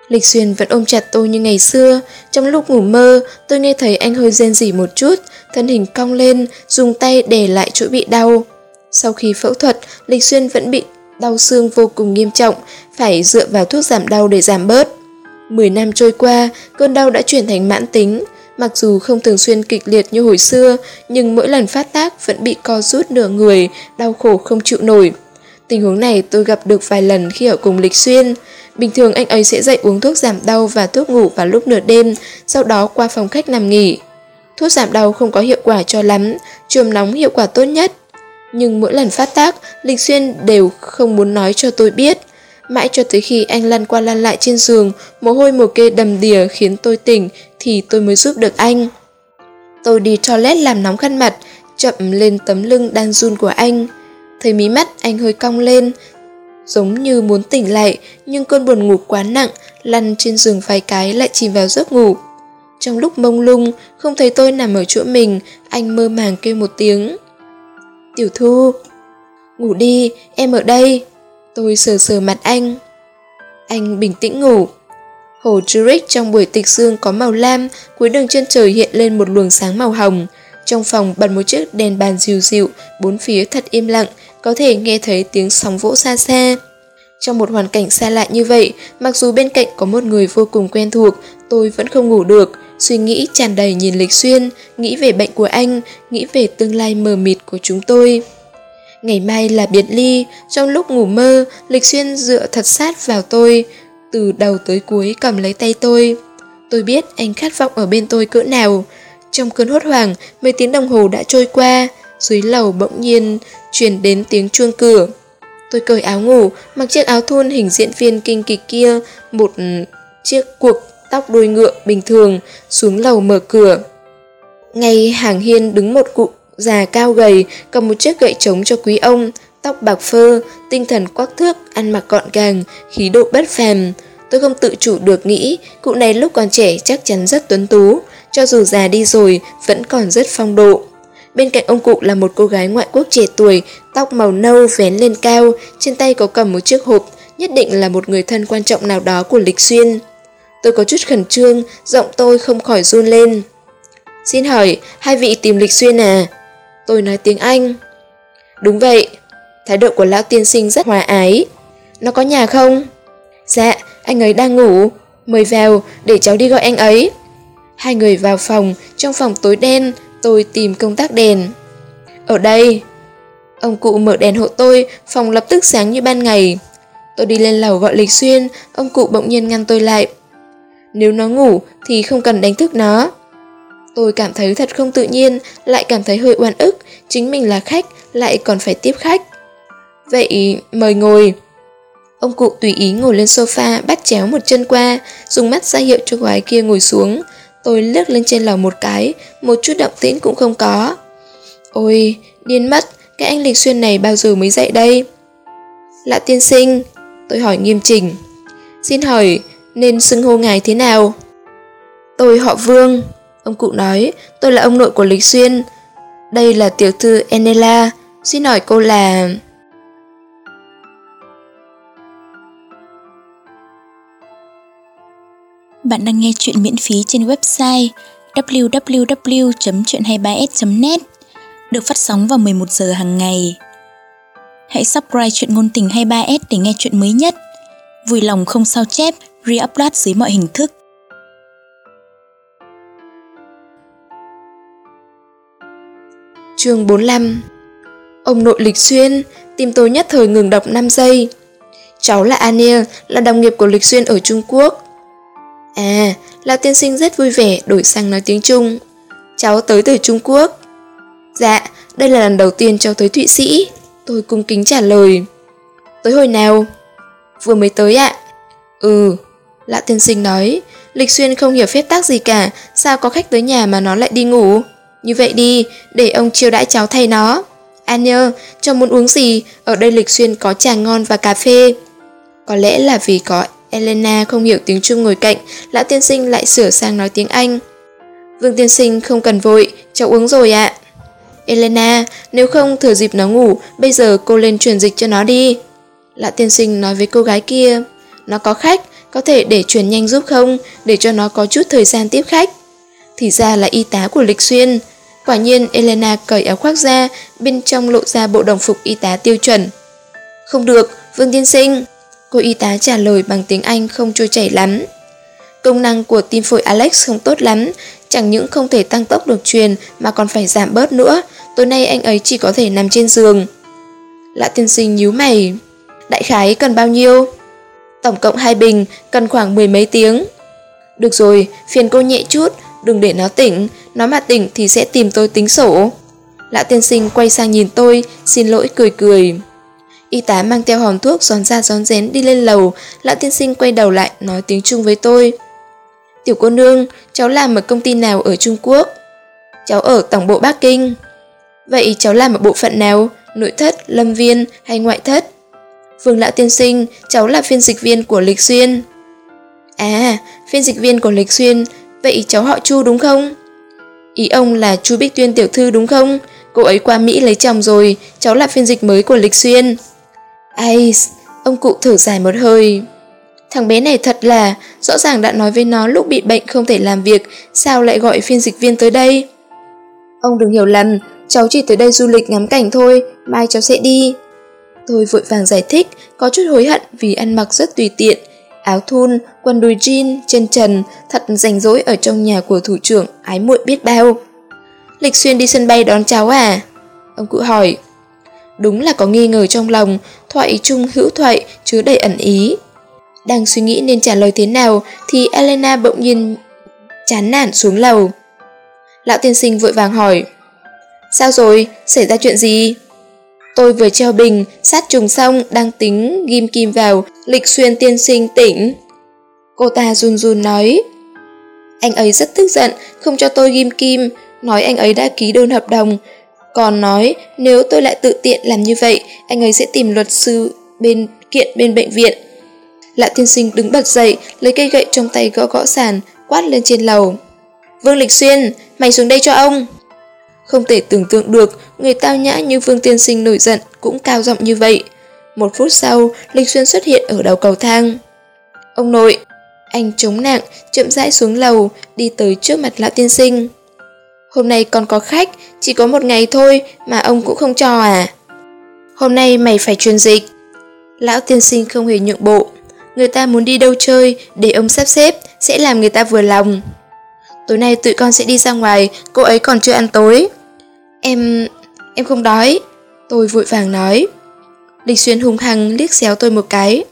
Lịch Xuyên vẫn ôm chặt tôi như ngày xưa. Trong lúc ngủ mơ, tôi nghe thấy anh hơi rên rỉ một chút, thân hình cong lên, dùng tay để lại chỗ bị đau. Sau khi phẫu thuật, Lịch Xuyên vẫn bị đau xương vô cùng nghiêm trọng, phải dựa vào thuốc giảm đau để giảm bớt. 10 năm trôi qua, cơn đau đã chuyển thành mãn tính. Mặc dù không thường xuyên kịch liệt như hồi xưa, nhưng mỗi lần phát tác vẫn bị co rút nửa người, đau khổ không chịu nổi. Tình huống này tôi gặp được vài lần khi ở cùng Lịch Xuyên. Bình thường anh ấy sẽ dậy uống thuốc giảm đau và thuốc ngủ vào lúc nửa đêm, sau đó qua phòng khách nằm nghỉ. Thuốc giảm đau không có hiệu quả cho lắm, chườm nóng hiệu quả tốt nhất. Nhưng mỗi lần phát tác, Lịch Xuyên đều không muốn nói cho tôi biết. Mãi cho tới khi anh lăn qua lăn lại trên giường, mồ hôi mồ kê đầm đìa khiến tôi tỉnh thì tôi mới giúp được anh. Tôi đi toilet làm nóng khăn mặt, chậm lên tấm lưng đang run của anh. Thấy mí mắt anh hơi cong lên, giống như muốn tỉnh lại, nhưng cơn buồn ngủ quá nặng, lăn trên giường vài cái lại chìm vào giấc ngủ. Trong lúc mông lung, không thấy tôi nằm ở chỗ mình, anh mơ màng kêu một tiếng. Tiểu Thu, ngủ đi, em ở đây. Tôi sờ sờ mặt anh. Anh bình tĩnh ngủ. Hồ Zurich trong buổi tịch dương có màu lam, cuối đường chân trời hiện lên một luồng sáng màu hồng. Trong phòng bật một chiếc đèn bàn dịu dịu, bốn phía thật im lặng, có thể nghe thấy tiếng sóng vỗ xa xa. Trong một hoàn cảnh xa lạ như vậy, mặc dù bên cạnh có một người vô cùng quen thuộc, tôi vẫn không ngủ được, suy nghĩ tràn đầy nhìn Lịch Xuyên, nghĩ về bệnh của anh, nghĩ về tương lai mờ mịt của chúng tôi. Ngày mai là biệt ly, trong lúc ngủ mơ, Lịch Xuyên dựa thật sát vào tôi, từ đầu tới cuối cầm lấy tay tôi. Tôi biết anh khát vọng ở bên tôi cỡ nào. Trong cơn hốt hoảng, mấy tiếng đồng hồ đã trôi qua, dưới lầu bỗng nhiên truyền đến tiếng chuông cửa. Tôi cởi áo ngủ, mặc chiếc áo thun hình diễn viên kinh kịch kia, một chiếc cuộc tóc đuôi ngựa bình thường, xuống lầu mở cửa. Ngay hàng hiên đứng một cụ già cao gầy, cầm một chiếc gậy trống cho quý ông, tóc bạc phơ, tinh thần quắc thước, ăn mặc gọn gàng, khí độ bất phàm. Tôi không tự chủ được nghĩ, cụ này lúc còn trẻ chắc chắn rất tuấn tú, cho dù già đi rồi, vẫn còn rất phong độ. Bên cạnh ông cụ là một cô gái ngoại quốc trẻ tuổi, tóc màu nâu vén lên cao, trên tay có cầm một chiếc hộp, nhất định là một người thân quan trọng nào đó của Lịch Xuyên. Tôi có chút khẩn trương, giọng tôi không khỏi run lên. Xin hỏi, hai vị tìm Lịch Xuyên à? Tôi nói tiếng Anh. Đúng vậy, thái độ của lão tiên sinh rất hòa ái. Nó có nhà không? Dạ, anh ấy đang ngủ. Mời vào, để cháu đi gọi anh ấy. Hai người vào phòng, trong phòng tối đen, tôi tìm công tác đèn. Ở đây. Ông cụ mở đèn hộ tôi, phòng lập tức sáng như ban ngày. Tôi đi lên lầu gọi Lịch Xuyên, ông cụ bỗng nhiên ngăn tôi lại. Nếu nó ngủ thì không cần đánh thức nó. Tôi cảm thấy thật không tự nhiên, lại cảm thấy hơi oan ức, chính mình là khách, lại còn phải tiếp khách. Vậy mời ngồi. Ông cụ tùy ý ngồi lên sofa, bắt chéo một chân qua, dùng mắt ra hiệu cho gái kia ngồi xuống. Tôi lướt lên trên lầu một cái, một chút động tĩnh cũng không có. Ôi, điên mất, cái anh lịch xuyên này bao giờ mới dậy đây? Lạ tiên sinh, tôi hỏi nghiêm chỉnh. Xin hỏi, nên xưng hô ngài thế nào? Tôi họ Vương. Ông cụ nói, tôi là ông nội của Lý Xuyên. Đây là tiểu thư Enela, xin hỏi cô là... Bạn đang nghe chuyện miễn phí trên website www.chuyện23s.net được phát sóng vào 11 giờ hàng ngày. Hãy subscribe chuyện ngôn tình 23s để nghe chuyện mới nhất. Vui lòng không sao chép, re-upload dưới mọi hình thức. Chương 45 Ông nội Lịch Xuyên, tim tôi nhất thời ngừng đọc 5 giây. Cháu là Anil, là đồng nghiệp của Lịch Xuyên ở Trung Quốc. À, Lão tiên sinh rất vui vẻ đổi sang nói tiếng Trung. Cháu tới từ Trung Quốc. Dạ, đây là lần đầu tiên cháu tới Thụy Sĩ. Tôi cung kính trả lời. Tới hồi nào? Vừa mới tới ạ. Ừ, Lão tiên sinh nói, Lịch Xuyên không hiểu phép tắc gì cả, sao có khách tới nhà mà nó lại đi ngủ? Như vậy đi, để ông chiêu đãi cháu thay nó. An nhơ, cháu muốn uống gì? Ở đây Lịch Xuyên có trà ngon và cà phê. Có lẽ là vì có Elena không hiểu tiếng Trung ngồi cạnh, lão tiên sinh lại sửa sang nói tiếng Anh. Vương tiên sinh không cần vội, cháu uống rồi ạ. Elena, nếu không thừa dịp nó ngủ, bây giờ cô lên truyền dịch cho nó đi. Lão tiên sinh nói với cô gái kia, nó có khách, có thể để truyền nhanh giúp không, để cho nó có chút thời gian tiếp khách. Thì ra là y tá của Lịch Xuyên. Quả nhiên Elena cởi áo khoác ra, bên trong lộ ra bộ đồng phục y tá tiêu chuẩn. Không được, Vương Tiên Sinh. Cô y tá trả lời bằng tiếng Anh không trôi chảy lắm. Công năng của tim phổi Alex không tốt lắm, chẳng những không thể tăng tốc được truyền mà còn phải giảm bớt nữa. Tối nay anh ấy chỉ có thể nằm trên giường. Lạ tiên sinh nhíu mày. Đại khái cần bao nhiêu? Tổng cộng hai bình, cần khoảng mười mấy tiếng. Được rồi, phiền cô nhẹ chút, đừng để nó tỉnh, nó mà tỉnh thì sẽ tìm tôi tính sổ. Lão tiên sinh quay sang nhìn tôi, xin lỗi cười cười. Y tá mang theo hòm thuốc gión ra gión rén đi lên lầu, lão tiên sinh quay đầu lại nói tiếng Trung với tôi. Tiểu cô nương, cháu làm ở công ty nào ở Trung Quốc? Cháu ở tổng bộ Bắc Kinh. Vậy cháu làm ở bộ phận nào? Nội thất, lâm viên hay ngoại thất? Vương lão tiên sinh, cháu là phiên dịch viên của Lịch Xuyên. À, phiên dịch viên của Lịch Xuyên, vậy cháu họ Chu đúng không? Ý ông là Chu Bích Tuyên tiểu thư đúng không? Cô ấy qua Mỹ lấy chồng rồi, cháu là phiên dịch mới của Lịch Xuyên. Ai, ông cụ thở dài một hơi. Thằng bé này thật là, rõ ràng đã nói với nó lúc bị bệnh không thể làm việc, sao lại gọi phiên dịch viên tới đây? Ông đừng hiểu lầm, cháu chỉ tới đây du lịch ngắm cảnh thôi, mai cháu sẽ đi. Tôi vội vàng giải thích, có chút hối hận vì ăn mặc rất tùy tiện. Áo thun, quần đùi jean, chân trần, thật rảnh rỗi ở trong nhà của thủ trưởng, ái muội biết bao. Lịch xuyên đi sân bay đón cháu à? Ông cụ hỏi. Đúng là có nghi ngờ trong lòng, thoại trung hữu thoại chứa đầy ẩn ý. Đang suy nghĩ nên trả lời thế nào thì Elena bỗng nhiên chán nản xuống lầu. Lão tiên sinh vội vàng hỏi Sao rồi? Xảy ra chuyện gì? Tôi vừa treo bình, sát trùng xong, đang tính ghim kim vào, lịch xuyên tiên sinh tỉnh. Cô ta run run nói Anh ấy rất tức giận, không cho tôi ghim kim, nói anh ấy đã ký đơn hợp đồng, còn nói nếu tôi lại tự tiện làm như vậy, anh ấy sẽ tìm luật sư bên kiện bên bệnh viện. Lạ tiên sinh đứng bật dậy, lấy cây gậy trong tay gõ gõ sàn, quát lên trên lầu. Vương Lịch Xuyên, mày xuống đây cho ông. Không thể tưởng tượng được, người tao nhã như Vương Tiên Sinh nổi giận cũng cao giọng như vậy. Một phút sau, Lịch Xuyên xuất hiện ở đầu cầu thang. Ông nội, Anh chống nặng, chậm rãi xuống lầu, đi tới trước mặt lão tiên sinh. Hôm nay còn có khách, chỉ có một ngày thôi mà ông cũng không cho à? Hôm nay mày phải truyền dịch. Lão tiên sinh không hề nhượng bộ. Người ta muốn đi đâu chơi, để ông sắp xếp, sẽ làm người ta vừa lòng. Tối nay tụi con sẽ đi ra ngoài, cô ấy còn chưa ăn tối. Em em không đói. Tôi vội vàng nói. Lịch xuyên hung hăng liếc xéo tôi một cái.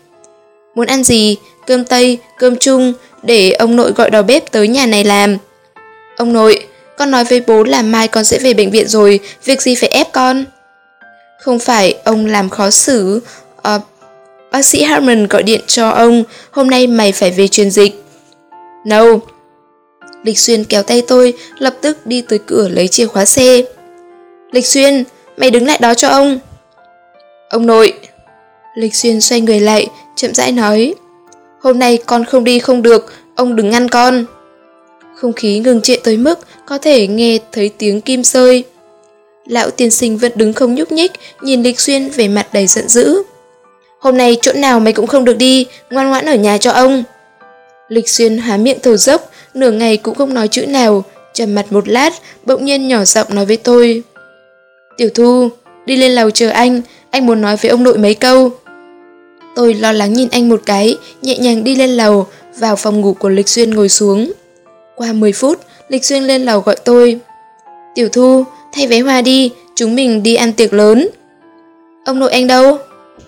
Muốn ăn gì? Cơm tây, cơm chung, để ông nội gọi đầu bếp tới nhà này làm. Ông nội, con nói với bố là mai con sẽ về bệnh viện rồi, việc gì phải ép con? Không phải ông làm khó xử, à, bác sĩ Harmon gọi điện cho ông, hôm nay mày phải về truyền dịch. No. Lịch Xuyên kéo tay tôi, lập tức đi tới cửa lấy chìa khóa xe. Lịch Xuyên, mày đứng lại đó cho ông. Ông nội. Lịch Xuyên xoay người lại, chậm rãi nói. Hôm nay con không đi không được, ông đừng ngăn con. Không khí ngừng trệ tới mức có thể nghe thấy tiếng kim sơi. Lão tiên sinh vẫn đứng không nhúc nhích, nhìn Lịch Xuyên về mặt đầy giận dữ. Hôm nay chỗ nào mày cũng không được đi, ngoan ngoãn ở nhà cho ông. Lịch Xuyên há miệng thở dốc, nửa ngày cũng không nói chữ nào, trầm mặt một lát, bỗng nhiên nhỏ giọng nói với tôi. Tiểu Thu, đi lên lầu chờ anh, anh muốn nói với ông nội mấy câu. Tôi lo lắng nhìn anh một cái, nhẹ nhàng đi lên lầu, vào phòng ngủ của Lịch Xuyên ngồi xuống. Qua 10 phút, Lịch Xuyên lên lầu gọi tôi. Tiểu Thu, thay vé hoa đi, chúng mình đi ăn tiệc lớn. Ông nội anh đâu?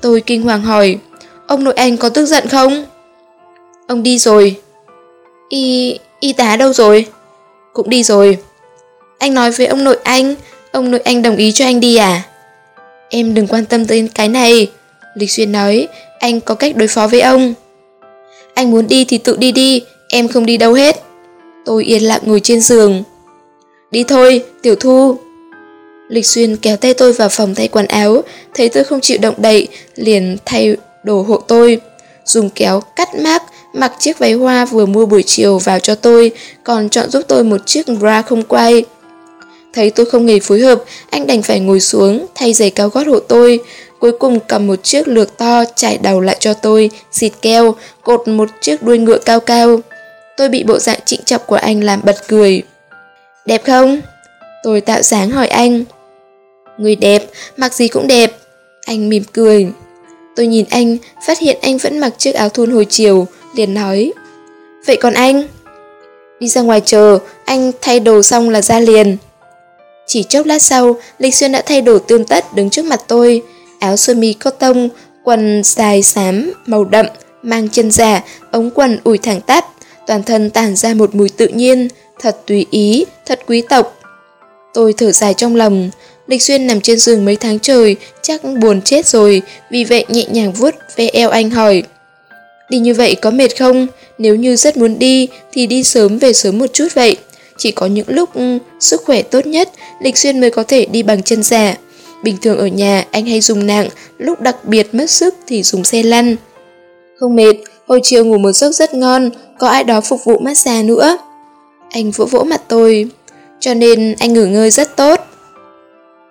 Tôi kinh hoàng hỏi. Ông nội anh có tức giận không? Ông đi rồi. Y... y tá đâu rồi? Cũng đi rồi. Anh nói với ông nội anh, ông nội anh đồng ý cho anh đi à? Em đừng quan tâm tới cái này. Lịch Xuyên nói, anh có cách đối phó với ông. Anh muốn đi thì tự đi đi, em không đi đâu hết. Tôi yên lặng ngồi trên giường. Đi thôi, Tiểu Thu. Lịch Xuyên kéo tay tôi vào phòng thay quần áo, thấy tôi không chịu động đậy, liền thay đồ hộ tôi. Dùng kéo cắt mác, mặc chiếc váy hoa vừa mua buổi chiều vào cho tôi, còn chọn giúp tôi một chiếc bra không quay. Thấy tôi không hề phối hợp, anh đành phải ngồi xuống, thay giày cao gót hộ tôi. Cuối cùng cầm một chiếc lược to trải đầu lại cho tôi, xịt keo, cột một chiếc đuôi ngựa cao cao. Tôi bị bộ dạng trịnh trọng của anh làm bật cười. Đẹp không? Tôi tạo dáng hỏi anh. Người đẹp, mặc gì cũng đẹp. Anh mỉm cười. Tôi nhìn anh, phát hiện anh vẫn mặc chiếc áo thun hồi chiều, liền nói. Vậy còn anh? Đi ra ngoài chờ, anh thay đồ xong là ra liền. Chỉ chốc lát sau, Lịch Xuyên đã thay đổi tươm tất đứng trước mặt tôi. Áo sơ mi cotton, quần dài xám, màu đậm, mang chân giả, ống quần ủi thẳng tắp, toàn thân tản ra một mùi tự nhiên, thật tùy ý, thật quý tộc. Tôi thở dài trong lòng, Lịch Xuyên nằm trên giường mấy tháng trời, chắc buồn chết rồi, vì vậy nhẹ nhàng vuốt ve eo anh hỏi. Đi như vậy có mệt không? Nếu như rất muốn đi, thì đi sớm về sớm một chút vậy. Chỉ có những lúc um, sức khỏe tốt nhất, Lịch Xuyên mới có thể đi bằng chân giả. Bình thường ở nhà, anh hay dùng nặng, lúc đặc biệt mất sức thì dùng xe lăn. Không mệt, hồi chiều ngủ một giấc rất ngon, có ai đó phục vụ massage nữa. Anh vỗ vỗ mặt tôi, cho nên anh ngủ ngơi rất tốt.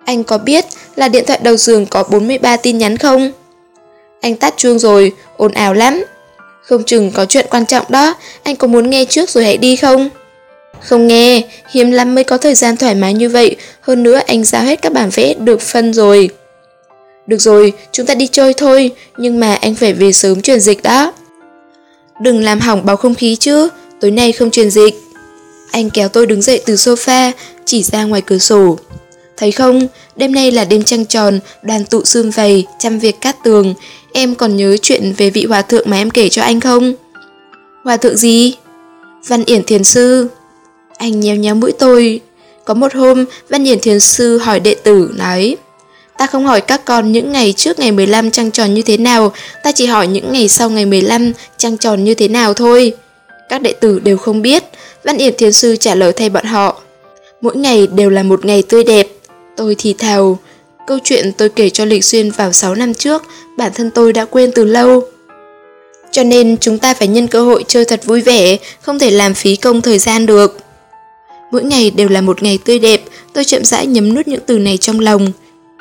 Anh có biết là điện thoại đầu giường có 43 tin nhắn không? Anh tắt chuông rồi, ồn ào lắm. Không chừng có chuyện quan trọng đó, anh có muốn nghe trước rồi hãy đi không? Không nghe, hiếm lắm mới có thời gian thoải mái như vậy, hơn nữa anh giao hết các bản vẽ được phân rồi. Được rồi, chúng ta đi chơi thôi, nhưng mà anh phải về sớm truyền dịch đó. Đừng làm hỏng bầu không khí chứ, tối nay không truyền dịch. Anh kéo tôi đứng dậy từ sofa, chỉ ra ngoài cửa sổ. Thấy không, đêm nay là đêm trăng tròn, đoàn tụ xương vầy, chăm việc cát tường. Em còn nhớ chuyện về vị hòa thượng mà em kể cho anh không? Hòa thượng gì? Văn Yển Thiền Sư. Anh nhéo nhéo mũi tôi. Có một hôm, Văn Điển Thiền Sư hỏi đệ tử, nói Ta không hỏi các con những ngày trước ngày 15 trăng tròn như thế nào, ta chỉ hỏi những ngày sau ngày 15 trăng tròn như thế nào thôi. Các đệ tử đều không biết, Văn Yển Thiền Sư trả lời thay bọn họ. Mỗi ngày đều là một ngày tươi đẹp, Tôi thì thào, câu chuyện tôi kể cho Lịch Xuyên vào 6 năm trước, bản thân tôi đã quên từ lâu. Cho nên chúng ta phải nhân cơ hội chơi thật vui vẻ, không thể làm phí công thời gian được. Mỗi ngày đều là một ngày tươi đẹp, tôi chậm rãi nhấm nuốt những từ này trong lòng.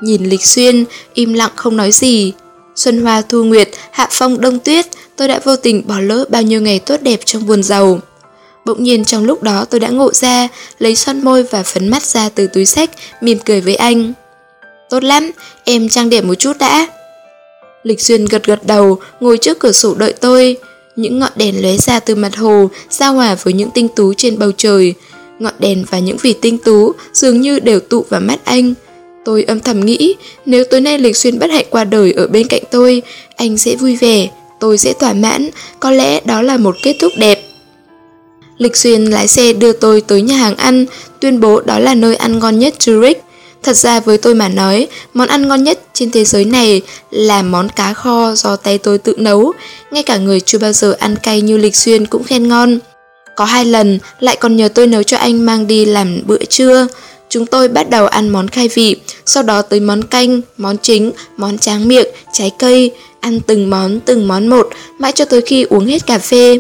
Nhìn Lịch Xuyên, im lặng không nói gì. Xuân hoa thu nguyệt, hạ phong đông tuyết, tôi đã vô tình bỏ lỡ bao nhiêu ngày tốt đẹp trong buồn giàu. Bỗng nhiên trong lúc đó tôi đã ngộ ra, lấy son môi và phấn mắt ra từ túi sách, mỉm cười với anh. Tốt lắm, em trang điểm một chút đã. Lịch xuyên gật gật đầu, ngồi trước cửa sổ đợi tôi. Những ngọn đèn lóe ra từ mặt hồ, giao hòa với những tinh tú trên bầu trời. Ngọn đèn và những vì tinh tú dường như đều tụ vào mắt anh. Tôi âm thầm nghĩ, nếu tối nay Lịch Xuyên bất hạnh qua đời ở bên cạnh tôi, anh sẽ vui vẻ, tôi sẽ thỏa mãn, có lẽ đó là một kết thúc đẹp. Lịch Xuyên lái xe đưa tôi tới nhà hàng ăn, tuyên bố đó là nơi ăn ngon nhất Zurich. Thật ra với tôi mà nói, món ăn ngon nhất trên thế giới này là món cá kho do tay tôi tự nấu. Ngay cả người chưa bao giờ ăn cay như Lịch Xuyên cũng khen ngon. Có hai lần lại còn nhờ tôi nấu cho anh mang đi làm bữa trưa. Chúng tôi bắt đầu ăn món khai vị, sau đó tới món canh, món chính, món tráng miệng, trái cây, ăn từng món từng món một, mãi cho tới khi uống hết cà phê.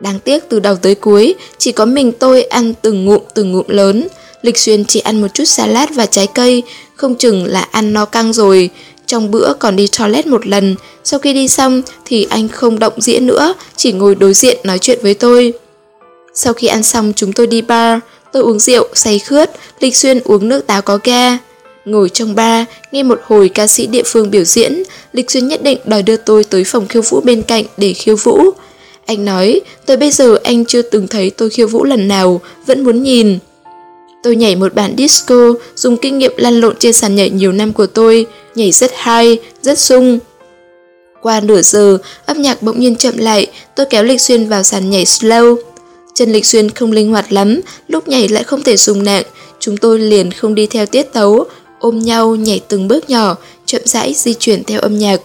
Đáng tiếc từ đầu tới cuối, chỉ có mình tôi ăn từng ngụm từng ngụm lớn. Lịch Xuyên chỉ ăn một chút salad và trái cây, không chừng là ăn no căng rồi. Trong bữa còn đi toilet một lần, sau khi đi xong thì anh không động diễn nữa, chỉ ngồi đối diện nói chuyện với tôi. Sau khi ăn xong chúng tôi đi bar, tôi uống rượu, say khướt, Lịch Xuyên uống nước táo có ga. Ngồi trong bar, nghe một hồi ca sĩ địa phương biểu diễn, Lịch Xuyên nhất định đòi đưa tôi tới phòng khiêu vũ bên cạnh để khiêu vũ. Anh nói, tới bây giờ anh chưa từng thấy tôi khiêu vũ lần nào, vẫn muốn nhìn. Tôi nhảy một bản disco, dùng kinh nghiệm lăn lộn trên sàn nhảy nhiều năm của tôi, nhảy rất hay, rất sung. Qua nửa giờ, âm nhạc bỗng nhiên chậm lại, tôi kéo Lịch Xuyên vào sàn nhảy slow. Chân Lịch Xuyên không linh hoạt lắm, lúc nhảy lại không thể dùng nặng, chúng tôi liền không đi theo tiết tấu, ôm nhau nhảy từng bước nhỏ, chậm rãi di chuyển theo âm nhạc.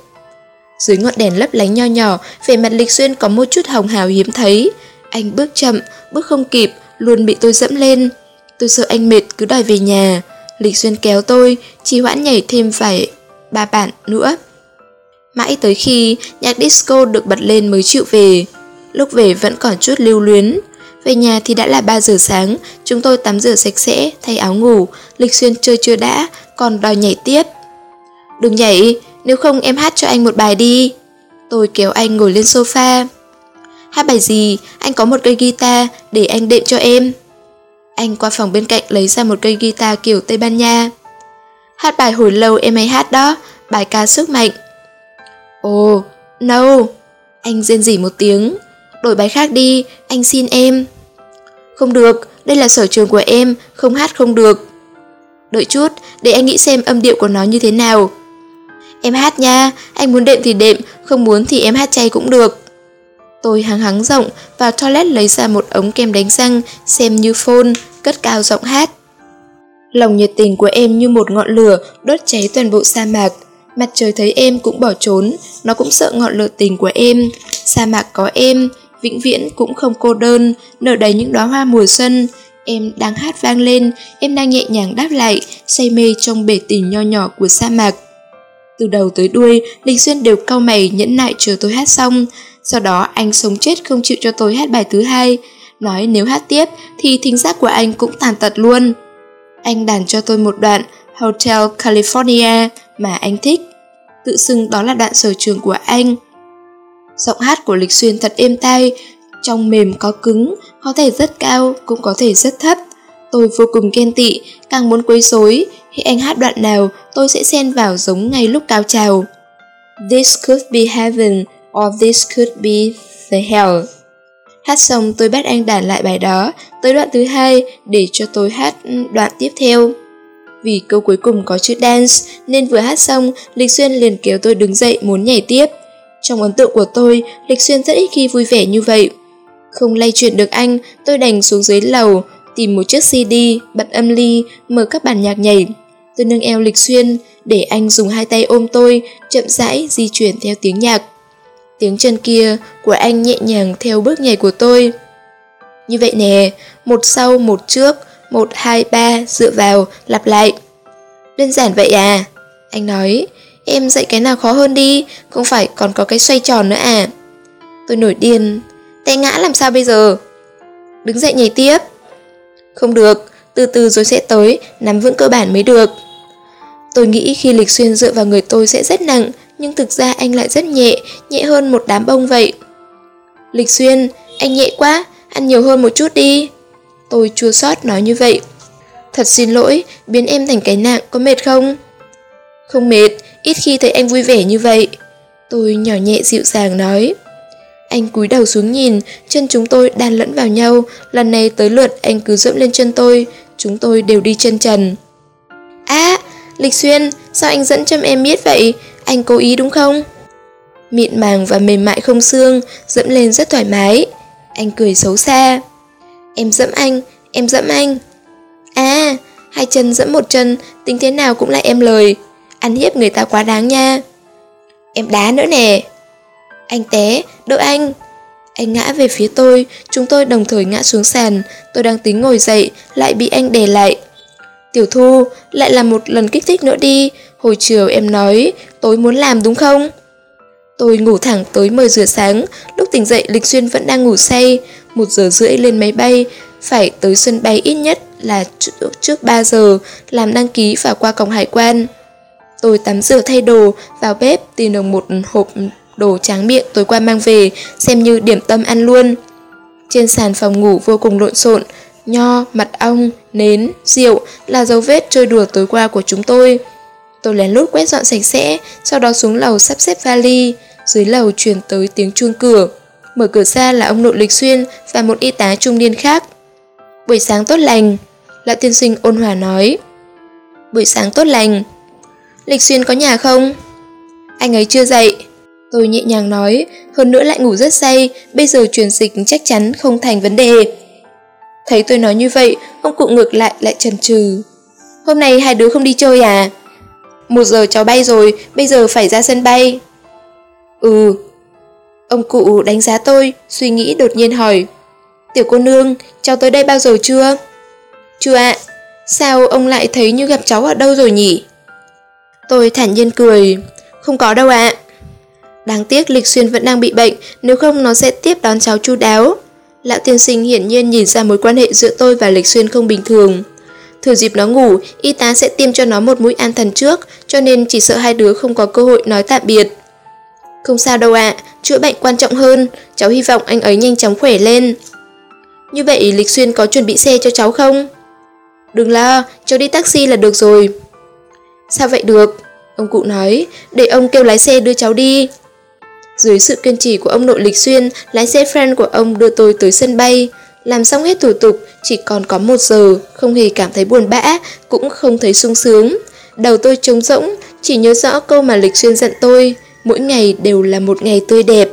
Dưới ngọn đèn lấp lánh nho nhỏ, vẻ mặt Lịch Xuyên có một chút hồng hào hiếm thấy. Anh bước chậm, bước không kịp, luôn bị tôi dẫm lên. Tôi sợ anh mệt cứ đòi về nhà. Lịch Xuyên kéo tôi, chỉ hoãn nhảy thêm vài ba bản nữa. Mãi tới khi nhạc disco được bật lên mới chịu về. Lúc về vẫn còn chút lưu luyến. Về nhà thì đã là 3 giờ sáng, chúng tôi tắm rửa sạch sẽ, thay áo ngủ, Lịch Xuyên chơi chưa đã, còn đòi nhảy tiếp. Đừng nhảy, nếu không em hát cho anh một bài đi. Tôi kéo anh ngồi lên sofa. Hát bài gì, anh có một cây guitar để anh đệm cho em. Anh qua phòng bên cạnh lấy ra một cây guitar kiểu Tây Ban Nha. Hát bài hồi lâu em hay hát đó, bài ca sức mạnh. Ồ, oh, no. Anh rên rỉ một tiếng. Đổi bài khác đi, anh xin em. Không được, đây là sở trường của em, không hát không được. Đợi chút, để anh nghĩ xem âm điệu của nó như thế nào. Em hát nha, anh muốn đệm thì đệm, không muốn thì em hát chay cũng được. Tôi hắng hắng rộng, vào toilet lấy ra một ống kem đánh răng, xem như phone, cất cao giọng hát. Lòng nhiệt tình của em như một ngọn lửa đốt cháy toàn bộ sa mạc. Mặt trời thấy em cũng bỏ trốn, nó cũng sợ ngọn lửa tình của em. Sa mạc có em, vĩnh viễn cũng không cô đơn, nở đầy những đóa hoa mùa xuân. Em đang hát vang lên, em đang nhẹ nhàng đáp lại, say mê trong bể tình nho nhỏ của sa mạc. Từ đầu tới đuôi, Linh Xuyên đều cau mày nhẫn nại chờ tôi hát xong. Sau đó anh sống chết không chịu cho tôi hát bài thứ hai, nói nếu hát tiếp thì thính giác của anh cũng tàn tật luôn. Anh đàn cho tôi một đoạn Hotel California mà anh thích. Tự xưng đó là đoạn sở trường của anh. Giọng hát của Lịch Xuyên thật êm tai, trong mềm có cứng, có thể rất cao, cũng có thể rất thấp. Tôi vô cùng ghen tị, càng muốn quấy rối. Khi anh hát đoạn nào, tôi sẽ xen vào giống ngay lúc cao trào. This could be heaven, or this could be the hell. Hát xong tôi bắt anh đàn lại bài đó, tới đoạn thứ hai để cho tôi hát ừ, đoạn tiếp theo. Vì câu cuối cùng có chữ dance, nên vừa hát xong, Lịch Xuyên liền kéo tôi đứng dậy muốn nhảy tiếp. Trong ấn tượng của tôi, Lịch Xuyên rất ít khi vui vẻ như vậy. Không lay chuyển được anh, tôi đành xuống dưới lầu, tìm một chiếc CD, bật âm ly, mở các bản nhạc nhảy. Tôi nâng eo Lịch Xuyên, để anh dùng hai tay ôm tôi, chậm rãi di chuyển theo tiếng nhạc. Tiếng chân kia của anh nhẹ nhàng theo bước nhảy của tôi. Như vậy nè, một sau một trước, một hai ba dựa vào, lặp lại. Đơn giản vậy à? Anh nói, em dạy cái nào khó hơn đi, không phải còn có cái xoay tròn nữa à? Tôi nổi điên, té ngã làm sao bây giờ? Đứng dậy nhảy tiếp. Không được, từ từ rồi sẽ tới, nắm vững cơ bản mới được. Tôi nghĩ khi Lịch Xuyên dựa vào người tôi sẽ rất nặng, nhưng thực ra anh lại rất nhẹ, nhẹ hơn một đám bông vậy. Lịch Xuyên, anh nhẹ quá, ăn nhiều hơn một chút đi. Tôi chua xót nói như vậy. Thật xin lỗi, biến em thành cái nặng có mệt không? Không mệt, ít khi thấy anh vui vẻ như vậy. Tôi nhỏ nhẹ dịu dàng nói. Anh cúi đầu xuống nhìn, chân chúng tôi đan lẫn vào nhau, lần này tới lượt anh cứ dẫm lên chân tôi, chúng tôi đều đi chân trần. À, Lịch Xuyên, sao anh dẫn châm em biết vậy? Anh cố ý đúng không? Mịn màng và mềm mại không xương, dẫm lên rất thoải mái. Anh cười xấu xa. Em dẫm anh, em dẫm anh. À, hai chân dẫm một chân, tính thế nào cũng là em lời. Anh hiếp người ta quá đáng nha. Em đá nữa nè. Anh té, đỡ anh. Anh ngã về phía tôi, chúng tôi đồng thời ngã xuống sàn. Tôi đang tính ngồi dậy, lại bị anh đè lại. Tiểu Thu, lại làm một lần kích thích nữa đi. Hồi chiều em nói, tối muốn làm đúng không? Tôi ngủ thẳng tới 10 giờ sáng, lúc tỉnh dậy Lịch Xuyên vẫn đang ngủ say. Một giờ rưỡi lên máy bay, phải tới sân bay ít nhất là trước 3 giờ, làm đăng ký và qua cổng hải quan. Tôi tắm rửa thay đồ, vào bếp tìm được một hộp đồ tráng miệng tối qua mang về, xem như điểm tâm ăn luôn. Trên sàn phòng ngủ vô cùng lộn xộn, nho, mật ong, nến, rượu là dấu vết chơi đùa tối qua của chúng tôi. Tôi lén lút quét dọn sạch sẽ, sau đó xuống lầu sắp xếp vali. Dưới lầu truyền tới tiếng chuông cửa. Mở cửa ra là ông nội lịch xuyên và một y tá trung niên khác. Buổi sáng tốt lành, lão tiên sinh ôn hòa nói. Buổi sáng tốt lành. Lịch xuyên có nhà không? Anh ấy chưa dậy. Tôi nhẹ nhàng nói, hơn nữa lại ngủ rất say, bây giờ truyền dịch chắc chắn không thành vấn đề. Thấy tôi nói như vậy, ông cụ ngược lại lại chần chừ. Hôm nay hai đứa không đi chơi à? Một giờ cháu bay rồi, bây giờ phải ra sân bay. Ừ. Ông cụ đánh giá tôi, suy nghĩ đột nhiên hỏi. Tiểu cô nương, cháu tới đây bao giờ chưa? Chưa ạ. Sao ông lại thấy như gặp cháu ở đâu rồi nhỉ? Tôi thản nhiên cười. Không có đâu ạ. Đáng tiếc Lịch Xuyên vẫn đang bị bệnh, nếu không nó sẽ tiếp đón cháu chu đáo. Lão tiên sinh hiển nhiên nhìn ra mối quan hệ giữa tôi và Lịch Xuyên không bình thường. Thừa dịp nó ngủ, y tá sẽ tiêm cho nó một mũi an thần trước, cho nên chỉ sợ hai đứa không có cơ hội nói tạm biệt. Không sao đâu ạ, chữa bệnh quan trọng hơn, cháu hy vọng anh ấy nhanh chóng khỏe lên. Như vậy Lịch Xuyên có chuẩn bị xe cho cháu không? Đừng lo, cháu đi taxi là được rồi. Sao vậy được? Ông cụ nói, để ông kêu lái xe đưa cháu đi. Dưới sự kiên trì của ông nội Lịch Xuyên, lái xe friend của ông đưa tôi tới sân bay. Làm xong hết thủ tục, chỉ còn có một giờ, không hề cảm thấy buồn bã, cũng không thấy sung sướng. Đầu tôi trống rỗng, chỉ nhớ rõ câu mà Lịch Xuyên dặn tôi, mỗi ngày đều là một ngày tươi đẹp.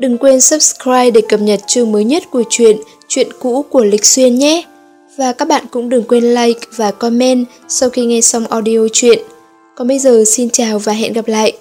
Đừng quên subscribe để cập nhật chương mới nhất của truyện chuyện cũ của Lịch Xuyên nhé! Và các bạn cũng đừng quên like và comment sau khi nghe xong audio chuyện. Còn bây giờ, xin chào và hẹn gặp lại!